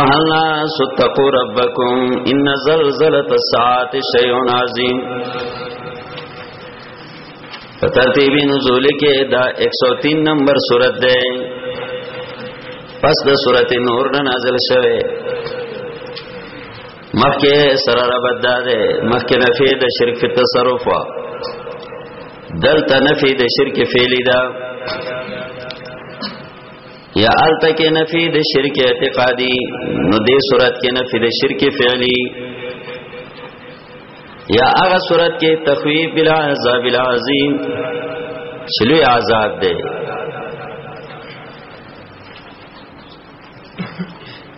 اهلا ستقوا ربکم ان زلزلۃ الساعه شیء عظیم په ترتیب نزول کې دا 103 نمبر سورته ده پس د سورته نور نه نازل شوه مخکې سره را بداده مخکې نفي د شرک په تصرف وا دلته نفي د شرک فعلی دا یا الته کې نفي د شرک اعتقادي نو دې صورت کې نفي د شرک فعلی یا هغه صورت کې تخویب بلا عذاب العظیم شلوی عذاب دی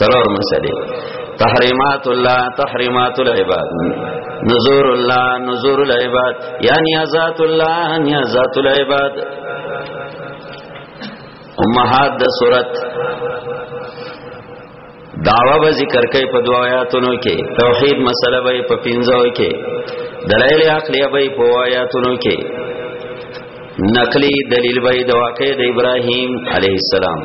سلور مسئلے تحریمات الله تحریمات العباد نذور الله نذور العباد یا نیازات الله نیازات العباد امهات د صورت داوا به ذکر کوي په دوا آیاتونو کې توحید مسله به په پنځو کې دلایل عقلی به په آیاتونو کې نقلی دلیل به د واقع د ابراهیم علیه السلام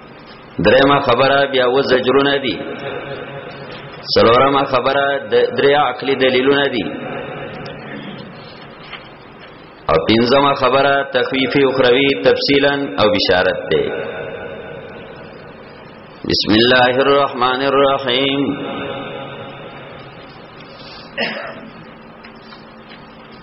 درېما خبره بیا و زجرونه دي سلورما خبره درې عقلي دلیلونه دي او پنځما خبره تخویف اخروی تفصیلا او بشارت ده بسم الله الرحمن الرحیم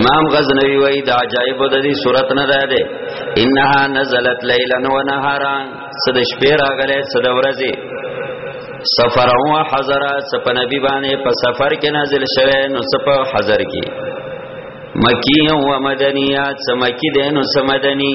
امام غزنوی وای دا عجایب د دې صورت نه ده ده انها نزلت ليلا ونهارا صد شپې راغله صد ورځې سفر او حضر سپ نبی باندې په سفر کې نازل شوه نو سپ حضر کې مکی او مدنیات سمکی دینو سمدنی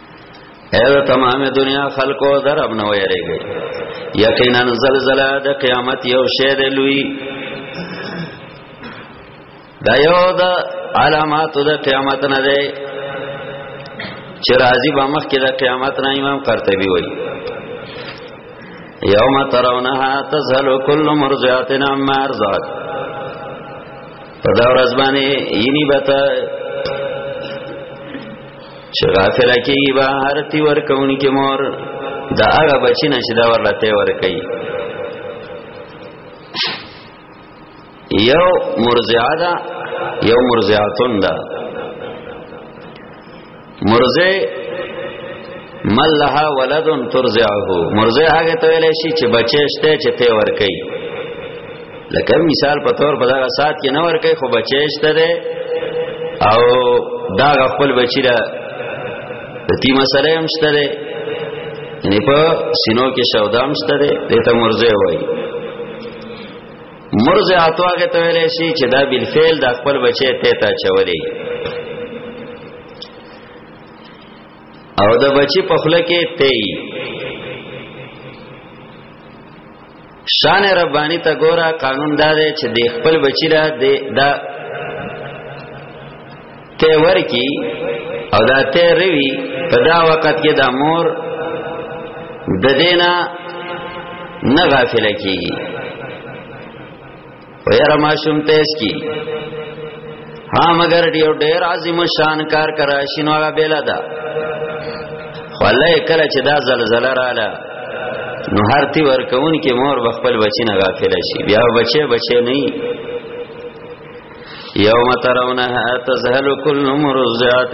اے دا تمام دنیا خلقو در اب نو یری گئی یقینا زلزلہ دا قیامت یو شید لوی دا یو دا علامات دا قیامت نه دی چې راضی با مخ کې دا قیامت نه امام قرطبی وای یوم ترونها تزهل کل مرضعات عما ارزعت په دا ورځ باندې یینی بتا چې غافل کیږي به هر تی ور کون کې مور دا هغه بچی نه چې دا ورلته ور کوي یو مرزعه دا یو مرزعتون دا مرزع من لها ولد ترزعه مرزه هغه ته ویل شي چې بچی شته چې ته ور کوي لکه مثال په تور په دغه سات کې نه ورکه خو بچیشته ده او دا خپل بچی را تی مسله هم شته ده یعنی په سینو کې شودام شته ده دته مرزه وای مرزه اتواګه ته ویلې شي چې دا بل فعل د خپل بچی ته تا چولې او د بچی په خله کې ته شان ربانی ته ګوره قانون دا دی چې د خپل بچی را د دا ته ورکی او دا ته روي په دا وخت کې دا مور د دینا نه غافل کیږي وير ما شوم تیس کی ها مگر دیو ډیر عظیم شان کار کرا شنو هغه بیلا دا خلای کله چې دا زلزلہ رااله نو هر تی ورکون کې مور بخپل بچی نه غافل شي بیا بچي بچي نه یوم ترونها تزهل کل مرضعه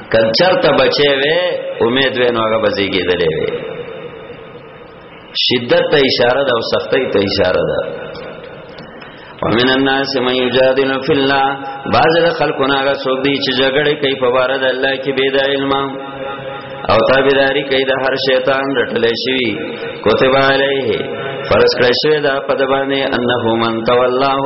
کچرته بچي وي امید وي نو هغه بزیږي دلې وي شدت ته اشاره ده او سختۍ ته اشاره ده ومن الناس من یجادل فی الله بعض د خلکونه هغه څوک دي چې جګړه کوي په بار د الله کې بيد علم او تابعداري کوي د هر شیطان رټل شي کوتب علیه فرض کړی شوی دا په د باندې انه من تولاه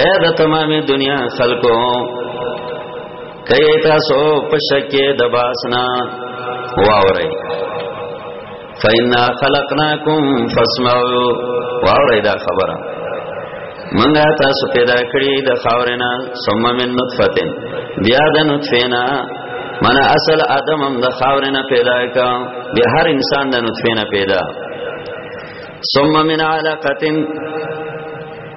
اے د تمامه دنیا خلکو کای تاسو په شکه د باسنا واوري فإنا خلقناکم فاسمعوا واوري دا خبره منګه تاسو پیدا کړی د خاورینا ثم من نطفه بیا د نطفه نه من اصل ادم هم د خاورینا پیدا کا به هر انسان د نطفه نه پیدا ثم من علقه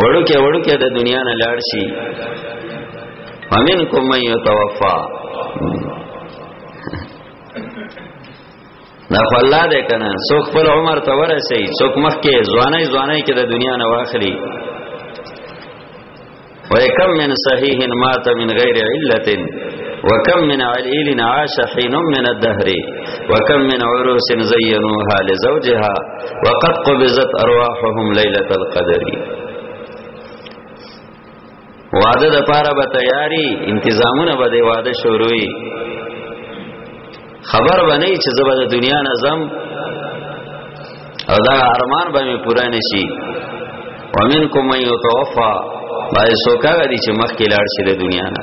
وړوکه وړوکه د دنیا نه لاړ شي ومنکم من یتوفا دا خو الله دې کنه څوک پر عمر ته ورسي څوک مخکې ځواني ځواني کې د دنیا نه واخلي وکم من صحیح مات من غیر علت وکم من علیل عاش حین من الدهر وکم من عروس زینوها لزوجها وقد قبضت ارواحهم ليله القدر واده د پاره به تیاری انتظامونه به د واده شروعي خبر باندې چې زبر د دنیا نظم او دا ارمان به می پورا نشي ومنکم من یتوفا باید سوکا غدي چې مخکې لاړ شي د دنیا نه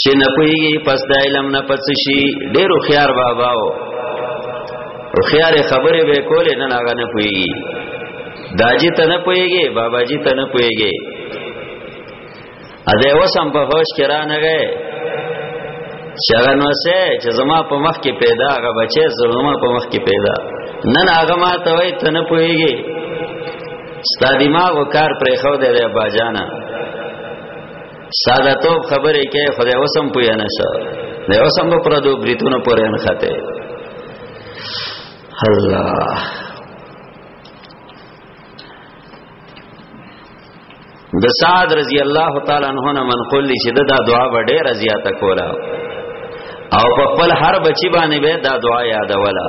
چې نه پويږي پس د علم نه پڅ شي ډېر خيار بابا او خيار خبره به کولې نه هغه نه پويږي داجي ته نه پويږي بابا جي ته نه پويږي اده وسم په هوش کې را نه غي شغن وسه چې زما په مخ کې پیدا هغه بچي زما په مخ کې پیدا نن هغه ما ته وای ته نه پويږي ستا دماغ کار پرې خو دې باجانا ساده توب خبرې کې خدای وسم پوی نه شو دی وسم په پر دو بریتونو پورې نه خته الله د سعد رضی الله تعالی عنہ نه منقول دي چې دا دعا وړه رضی تا کولا او په خپل هر بچی باندې به دا دعا یادولا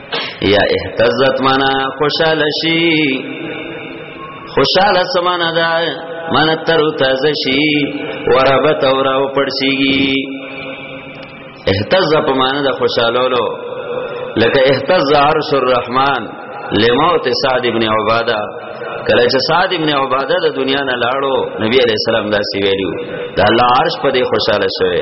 یا اهتزت معنا خوشاله شي خوشاله سمانه ده من تر تازه شي وربت اور او پړسیږي اهتز په معنا د خوشالولو لکه اهتز عرش الرحمن لموت سعد ابن عباده کله چې سعد ابن عباده د دنیا نه لاړو نبی علیہ السلام دا سی ویلو دا الله عرش په دې خوشاله شوه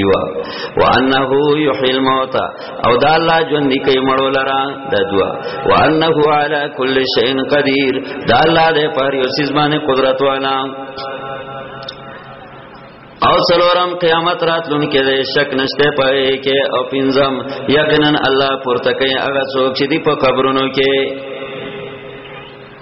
یوا وانه یحیی الموت او دا الله ژوند دی کوي مړو لرا د دعا وانه علی کل شیء قدیر دا الله دې پر یو سیس باندې قدرت والا او سلورم قیامت راتلون کې دې شک نشته پای کې او پنځم یقینا الله پورته کوي هغه څوک چې دی په قبرونو کې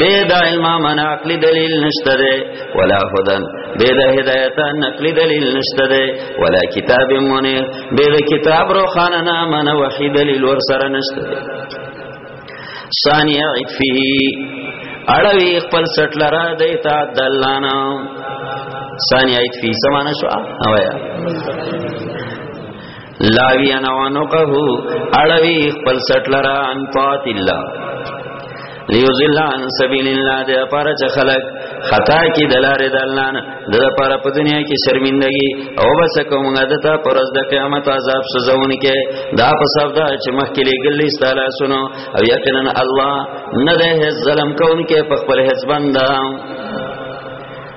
بے دا امام نقلی دلیل نشته ده ولا هدن بے دا هدایت نقلی دلیل نشته ده ولا کتاب منیر بے دا کتاب رو خانه نامه نه وحی دلیل ور سره نشته ده ثانیه عطفه اړوي خپل سټ لرا د اطاعت د الله نه ثانیه ایت فی سمانه شو او یا لاوی انا ونقه اړوی خپل سټلرا ان طاعت الله لیوزل عن سبیل الله د لپاره چې خلق خطا کی دلاره د الله نه د لپاره په دنیا کې شرمندگی او بس کوم غدتا پر ورځ د قیامت عذاب سزاونه کې دا په سبب دا چې مخکې لګلې ستاله سنو او یقینا الله نه ده ظلم کوونکې په خپل حسبنده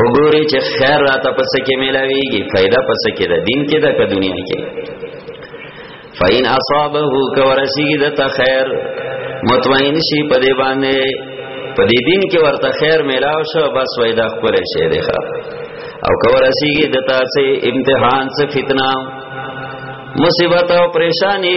وګوري چې خیر راته پس کې ملاويږي فائدہ پس کې ده دین کې ده که دنیا کې فین اصابه کورسیږي د ته خیر مطمئن شي په دې باندې په دې دین کې ورته خیر ملاو شو بس وایدا خپل شي دی ښا او کورسیږي د ته سه امتحان سه فتنه مصیبت او پریشانی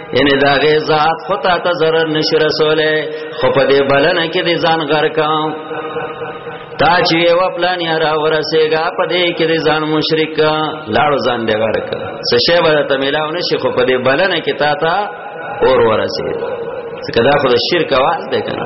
ان دا غي ذات خطا ته zarar نشي رسوله خو په دې بلنه کې دې ځان غر کاو تا چې یو پلان یا را ورسېګا په دې کې دې ځان مشرک لاړو ځان دې غر کا څه شی به ته ملاو نشي خو په دې بلنه کې تا ته اور ورسېږي څه کدا خو د شرک आवाज ده کنه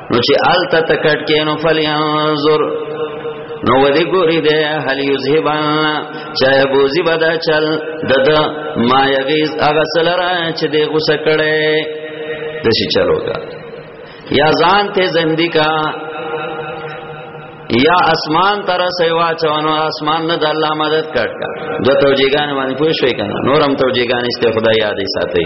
نو چې آلته تکټ کې نو فلینظر نو ودی ګوري ده هل یذهبن چا بوزي بدا چل دد ما یغیز اغه سلرا چې دی غوسه کړي د شي چلو کا یا ځان ته زندګی کا یا اسمان تر سیوا چونو اسمان نه د الله مدد کړ دو توجیګان باندې پوښوي کنه نورم توجیګان است خدای یادې ساتي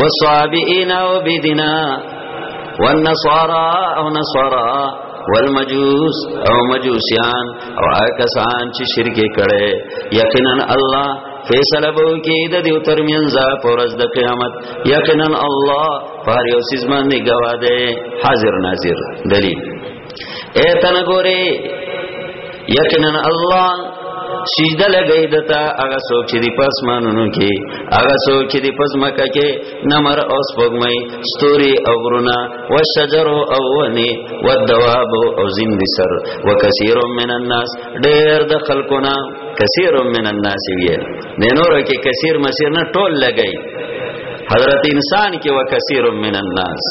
والصابئين وبدنا والنصارى او نصارى والمجوس او مجوسیان او آکسان چې شرک کړي یقینا الله فیصله بو کې د دې ترمنځ پرز د قیامت یقینا الله پر یو سیس باندې گواده حاضر ناظر دلیل اے تنګوري یقینا الله سجده لګی دتا هغه څوک چې دی پس مانونو کې هغه څوک چې دی پس مکه کې نمر او سپوږمۍ ستوري او غرونه او شجر او ونی او دواب او زین دي سر وکثیر من الناس ډېر د خلقونه کثیر من الناس وی نه نور کې کثیر مسیر نه ټول لګی حضرت انسان کې وکثیر من الناس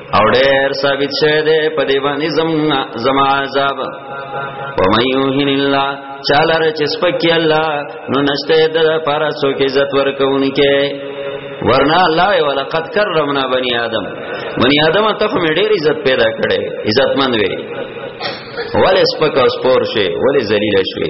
او ډیر ثابت شه ده په دی باندې زمنا زما عذاب و من یوهن الله چاله رچ سپکی الله نو نشته د پارا سو کې عزت ورکوونکې ورنا الله ولقد کرمنا بنی آدم بنی آدم ته هم ډیر عزت پیدا کړي عزت مند وي ولې سپک او سپور شي ولې ذلیل شي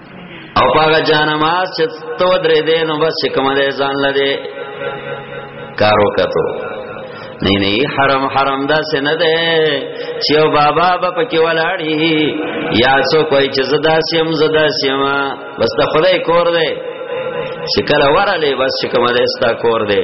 او پاګه جانماز چې تو درې دې نو بس کوم دې ځان لدې کارو کتو نه نه حرم حرم دا سنه ده چې او بابا به پکې ولاړی یا څو کوئی چې زدا سیم زدا سیم بس ته خدای کور دې شکل وراله بس کوم دې ستا کور دې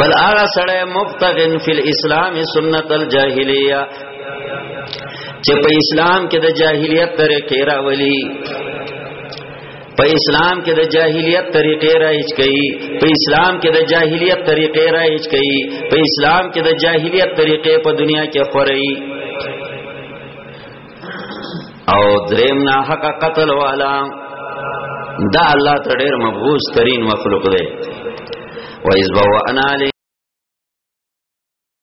بل هغه سړی مبتغن فی الاسلام سنت الجاهلیه چې په اسلام کې د جاهلیت طریقې راولي په اسلام کې د جاهلیت طریقې رایج کړي په اسلام کې د جاهلیت طریقې رایج کړي په اسلام کې د جاهلیت طریقې په دنیا کې خوري او دریم نه حق قتل والا دا الله ته ډیر مبغوث ترين مخلوق دی و اذ بوانا